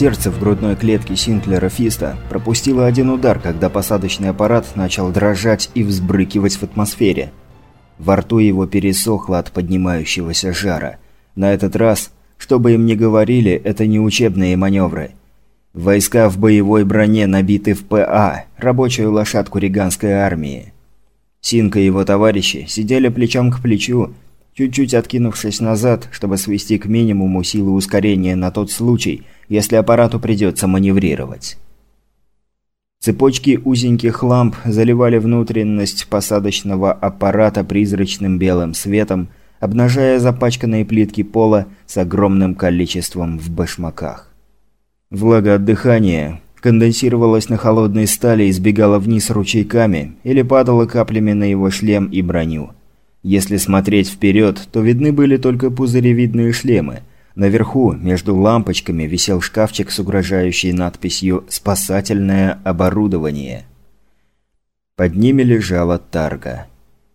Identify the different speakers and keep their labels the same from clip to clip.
Speaker 1: Сердце в грудной клетке Синклера Фиста пропустило один удар, когда посадочный аппарат начал дрожать и взбрыкивать в атмосфере. Во рту его пересохло от поднимающегося жара. На этот раз, что бы им ни говорили, это не учебные маневры. Войска в боевой броне набиты в ПА, рабочую лошадку риганской армии. Синка и его товарищи сидели плечом к плечу, чуть-чуть откинувшись назад, чтобы свести к минимуму силы ускорения на тот случай – если аппарату придется маневрировать. Цепочки узеньких ламп заливали внутренность посадочного аппарата призрачным белым светом, обнажая запачканные плитки пола с огромным количеством в башмаках. Влага от дыхания конденсировалась на холодной стали и сбегала вниз ручейками или падала каплями на его шлем и броню. Если смотреть вперед, то видны были только пузыревидные шлемы – Наверху, между лампочками, висел шкафчик с угрожающей надписью «Спасательное оборудование». Под ними лежала тарга.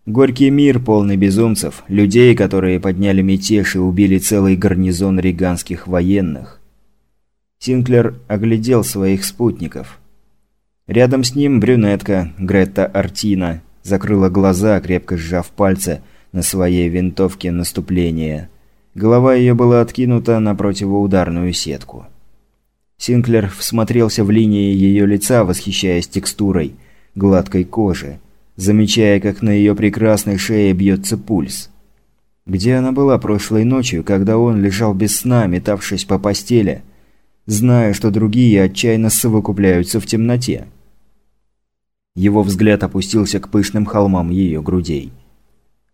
Speaker 1: Горький мир, полный безумцев, людей, которые подняли мятеж и убили целый гарнизон риганских военных. Синклер оглядел своих спутников. Рядом с ним брюнетка Гретта Артина закрыла глаза, крепко сжав пальцы на своей винтовке наступления – Голова ее была откинута на противоударную сетку. Синклер всмотрелся в линии ее лица, восхищаясь текстурой гладкой кожи, замечая, как на ее прекрасной шее бьется пульс. Где она была прошлой ночью, когда он лежал без сна, метавшись по постели, зная, что другие отчаянно совокупляются в темноте? Его взгляд опустился к пышным холмам ее грудей.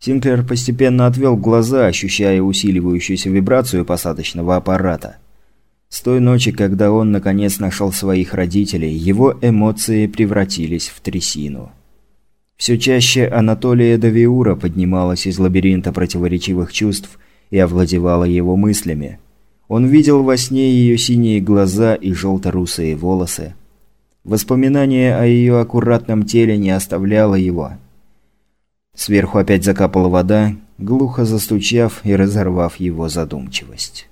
Speaker 1: Синклер постепенно отвел глаза, ощущая усиливающуюся вибрацию посадочного аппарата. С той ночи, когда он наконец нашел своих родителей, его эмоции превратились в трясину. Все чаще Анатолия Давиура поднималась из лабиринта противоречивых чувств и овладевала его мыслями. Он видел во сне ее синие глаза и желто-русые волосы. Воспоминание о ее аккуратном теле не оставляло его – Сверху опять закапала вода, глухо застучав и разорвав его задумчивость.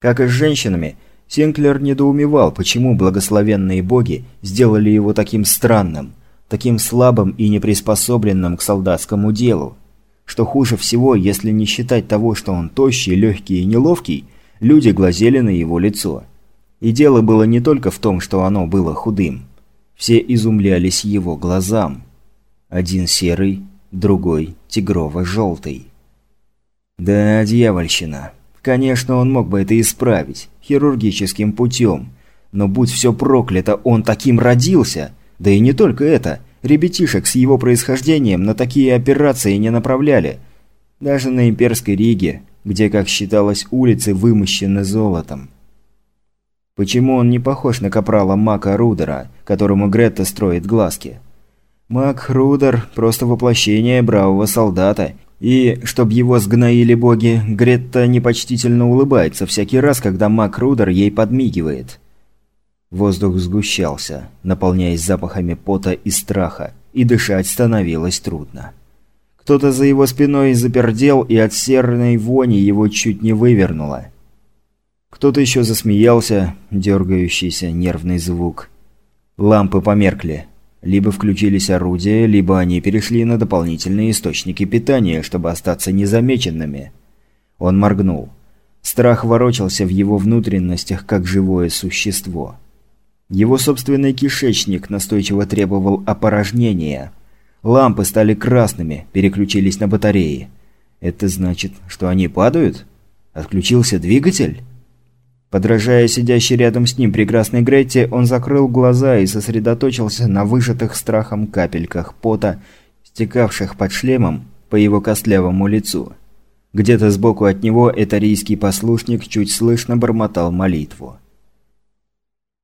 Speaker 1: Как и с женщинами, Синклер недоумевал, почему благословенные боги сделали его таким странным, таким слабым и неприспособленным к солдатскому делу. Что хуже всего, если не считать того, что он тощий, легкий и неловкий, люди глазели на его лицо. И дело было не только в том, что оно было худым. Все изумлялись его глазам. Один серый, другой тигрово-желтый. Да, дьявольщина. Конечно, он мог бы это исправить, хирургическим путем. Но будь все проклято, он таким родился. Да и не только это. Ребятишек с его происхождением на такие операции не направляли. Даже на имперской Риге, где, как считалось, улицы вымощены золотом. Почему он не похож на капрала Мака Рудера, которому Гретта строит глазки? Мак Рудер – просто воплощение бравого солдата. И, чтоб его сгноили боги, Гретта непочтительно улыбается всякий раз, когда Мак Рудер ей подмигивает. Воздух сгущался, наполняясь запахами пота и страха, и дышать становилось трудно. Кто-то за его спиной запердел, и от серной вони его чуть не вывернуло. Кто-то еще засмеялся, дергающийся нервный звук. Лампы померкли. Либо включились орудия, либо они перешли на дополнительные источники питания, чтобы остаться незамеченными. Он моргнул. Страх ворочался в его внутренностях, как живое существо. Его собственный кишечник настойчиво требовал опорожнения. Лампы стали красными, переключились на батареи. Это значит, что они падают? Отключился двигатель? Подражая сидящей рядом с ним прекрасной Гретте, он закрыл глаза и сосредоточился на выжатых страхом капельках пота, стекавших под шлемом по его костлявому лицу. Где-то сбоку от него этарийский послушник чуть слышно бормотал молитву.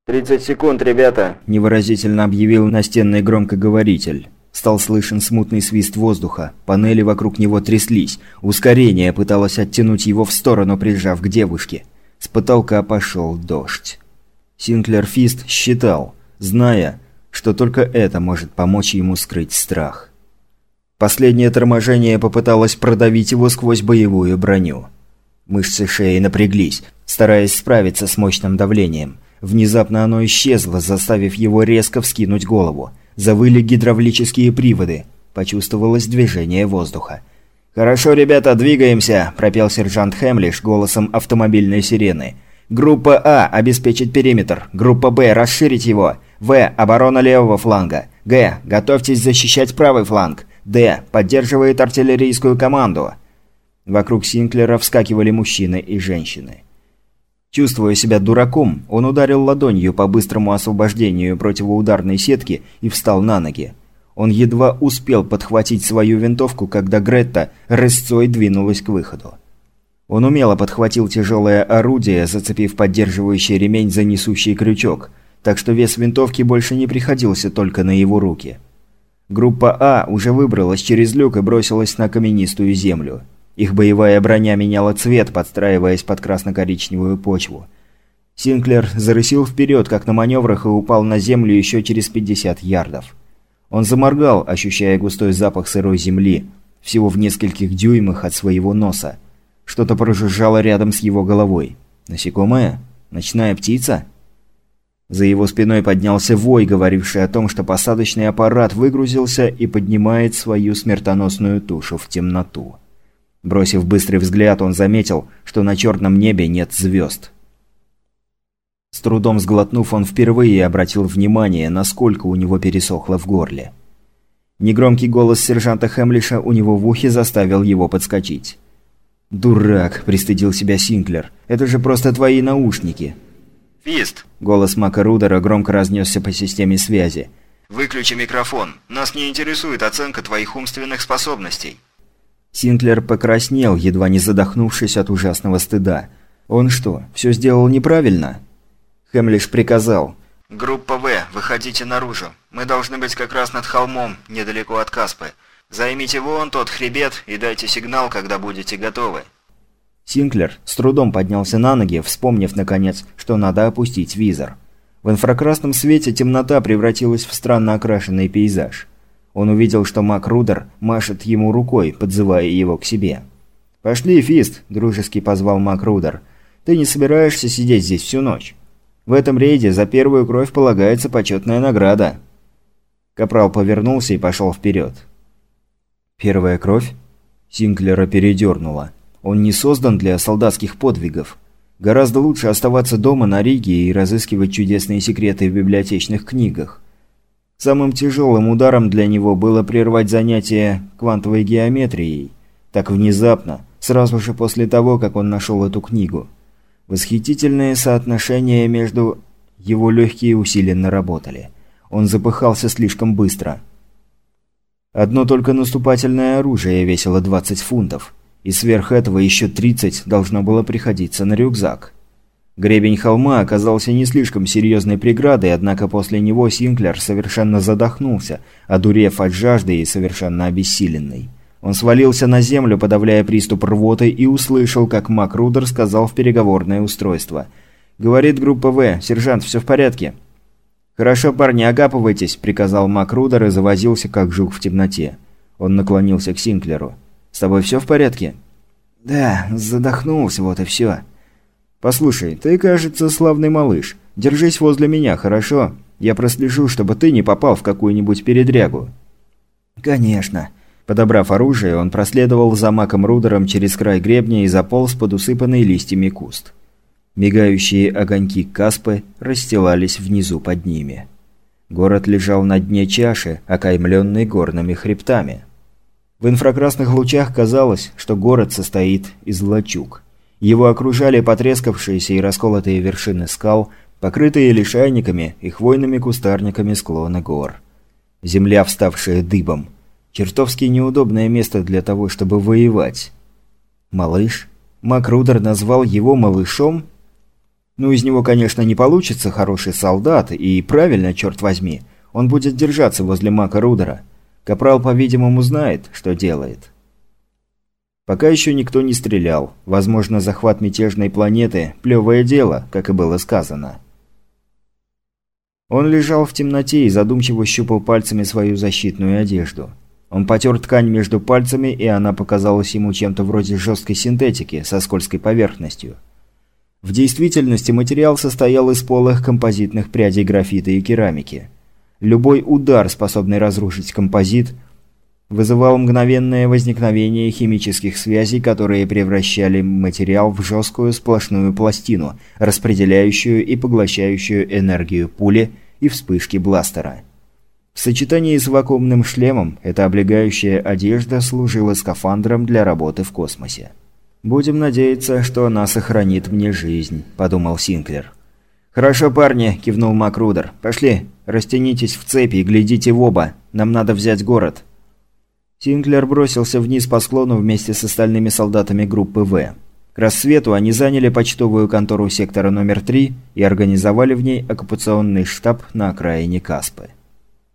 Speaker 2: «Тридцать секунд, ребята!»
Speaker 1: – невыразительно объявил настенный громкоговоритель. Стал слышен смутный свист воздуха, панели вокруг него тряслись, ускорение пыталось оттянуть его в сторону, прижав к девушке – с потолка пошел дождь. Синклер Фист считал, зная, что только это может помочь ему скрыть страх. Последнее торможение попыталось продавить его сквозь боевую броню. Мышцы шеи напряглись, стараясь справиться с мощным давлением. Внезапно оно исчезло, заставив его резко вскинуть голову. Завыли гидравлические приводы. Почувствовалось движение воздуха. «Хорошо, ребята, двигаемся!» – пропел сержант Хемлиш голосом автомобильной сирены. «Группа А – обеспечить периметр. Группа Б – расширить его. В – оборона левого фланга. Г – готовьтесь защищать правый фланг. Д – поддерживает артиллерийскую команду». Вокруг Синклера вскакивали мужчины и женщины. Чувствуя себя дураком, он ударил ладонью по быстрому освобождению противоударной сетки и встал на ноги. Он едва успел подхватить свою винтовку, когда Гретта рысцой двинулась к выходу. Он умело подхватил тяжелое орудие, зацепив поддерживающий ремень за несущий крючок, так что вес винтовки больше не приходился только на его руки. Группа А уже выбралась через люк и бросилась на каменистую землю. Их боевая броня меняла цвет, подстраиваясь под красно-коричневую почву. Синклер зарысил вперед, как на маневрах, и упал на землю еще через 50 ярдов. Он заморгал, ощущая густой запах сырой земли, всего в нескольких дюймах от своего носа. Что-то прожужжало рядом с его головой. Насекомое? Ночная птица? За его спиной поднялся вой, говоривший о том, что посадочный аппарат выгрузился и поднимает свою смертоносную тушу в темноту. Бросив быстрый взгляд, он заметил, что на черном небе нет звезд. С трудом сглотнув, он впервые обратил внимание, насколько у него пересохло в горле. Негромкий голос сержанта Хемлиша у него в ухе заставил его подскочить. «Дурак!» – пристыдил себя Синклер. «Это же просто твои наушники!»
Speaker 2: «Фист!»
Speaker 1: – голос Мака Рудера громко разнесся по системе связи.
Speaker 2: «Выключи микрофон. Нас не интересует оценка твоих умственных способностей».
Speaker 1: Синклер покраснел, едва не задохнувшись от ужасного стыда. Он что, все сделал неправильно? Хемлиш приказал.
Speaker 2: «Группа В, выходите наружу. Мы должны быть как раз над холмом, недалеко от Каспы. Займите вон тот хребет и дайте сигнал, когда будете готовы».
Speaker 1: Синклер с трудом поднялся на ноги, вспомнив, наконец, что надо опустить визор. В инфракрасном свете темнота превратилась в странно окрашенный пейзаж. Он увидел, что Мак Рудер машет ему рукой, подзывая его к себе. «Пошли, Фист», – дружески позвал Мак Рудер. «Ты не собираешься сидеть здесь всю ночь? В этом рейде за первую кровь полагается почетная награда». Капрал повернулся и пошел вперед. «Первая кровь?» Синклера передернула. «Он не создан для солдатских подвигов. Гораздо лучше оставаться дома на Риге и разыскивать чудесные секреты в библиотечных книгах. Самым тяжелым ударом для него было прервать занятия квантовой геометрией. Так внезапно, сразу же после того, как он нашел эту книгу. Восхитительное соотношение между... Его легкие усиленно работали. Он запыхался слишком быстро. Одно только наступательное оружие весило 20 фунтов, и сверх этого еще 30 должно было приходиться на рюкзак. Гребень холма оказался не слишком серьезной преградой, однако после него Синклер совершенно задохнулся, одурев от жажды и совершенно обессиленный. Он свалился на землю, подавляя приступ рвоты, и услышал, как Мак Рудер сказал в переговорное устройство. «Говорит группа В. Сержант, все в порядке?» «Хорошо, парни, агапывайтесь», – приказал Мак Рудер и завозился, как жук в темноте. Он наклонился к Синклеру. «С тобой все в порядке?» «Да, задохнулся, вот и все». «Послушай, ты, кажется, славный малыш. Держись возле меня, хорошо? Я прослежу, чтобы ты не попал в какую-нибудь передрягу». «Конечно». Подобрав оружие, он проследовал за Маком Рудером через край гребня и заполз под усыпанный листьями куст. Мигающие огоньки Каспы расстилались внизу под ними. Город лежал на дне чаши, окаймленный горными хребтами. В инфракрасных лучах казалось, что город состоит из лачуг. Его окружали потрескавшиеся и расколотые вершины скал, покрытые лишайниками и хвойными кустарниками склона гор. Земля, вставшая дыбом. Чертовски неудобное место для того, чтобы воевать. Малыш? Макрудер назвал его малышом? Ну, из него, конечно, не получится хороший солдат, и правильно, черт возьми. Он будет держаться возле Мака Рудера. Капрал, по-видимому, знает, что делает. Пока еще никто не стрелял. Возможно, захват мятежной планеты – плевое дело, как и было сказано. Он лежал в темноте и задумчиво щупал пальцами свою защитную одежду. Он потер ткань между пальцами, и она показалась ему чем-то вроде жесткой синтетики со скользкой поверхностью. В действительности материал состоял из полых композитных прядей графита и керамики. Любой удар, способный разрушить композит, вызывал мгновенное возникновение химических связей, которые превращали материал в жесткую сплошную пластину, распределяющую и поглощающую энергию пули и вспышки бластера. В сочетании с вакуумным шлемом эта облегающая одежда служила скафандром для работы в космосе. «Будем надеяться, что она сохранит мне жизнь», – подумал Синклер. «Хорошо, парни», – кивнул Макрудер. «Пошли, растянитесь в цепи и глядите в оба. Нам надо взять город». Синклер бросился вниз по склону вместе с остальными солдатами группы «В». К рассвету они заняли почтовую контору сектора номер 3 и организовали в ней оккупационный штаб на окраине Каспы.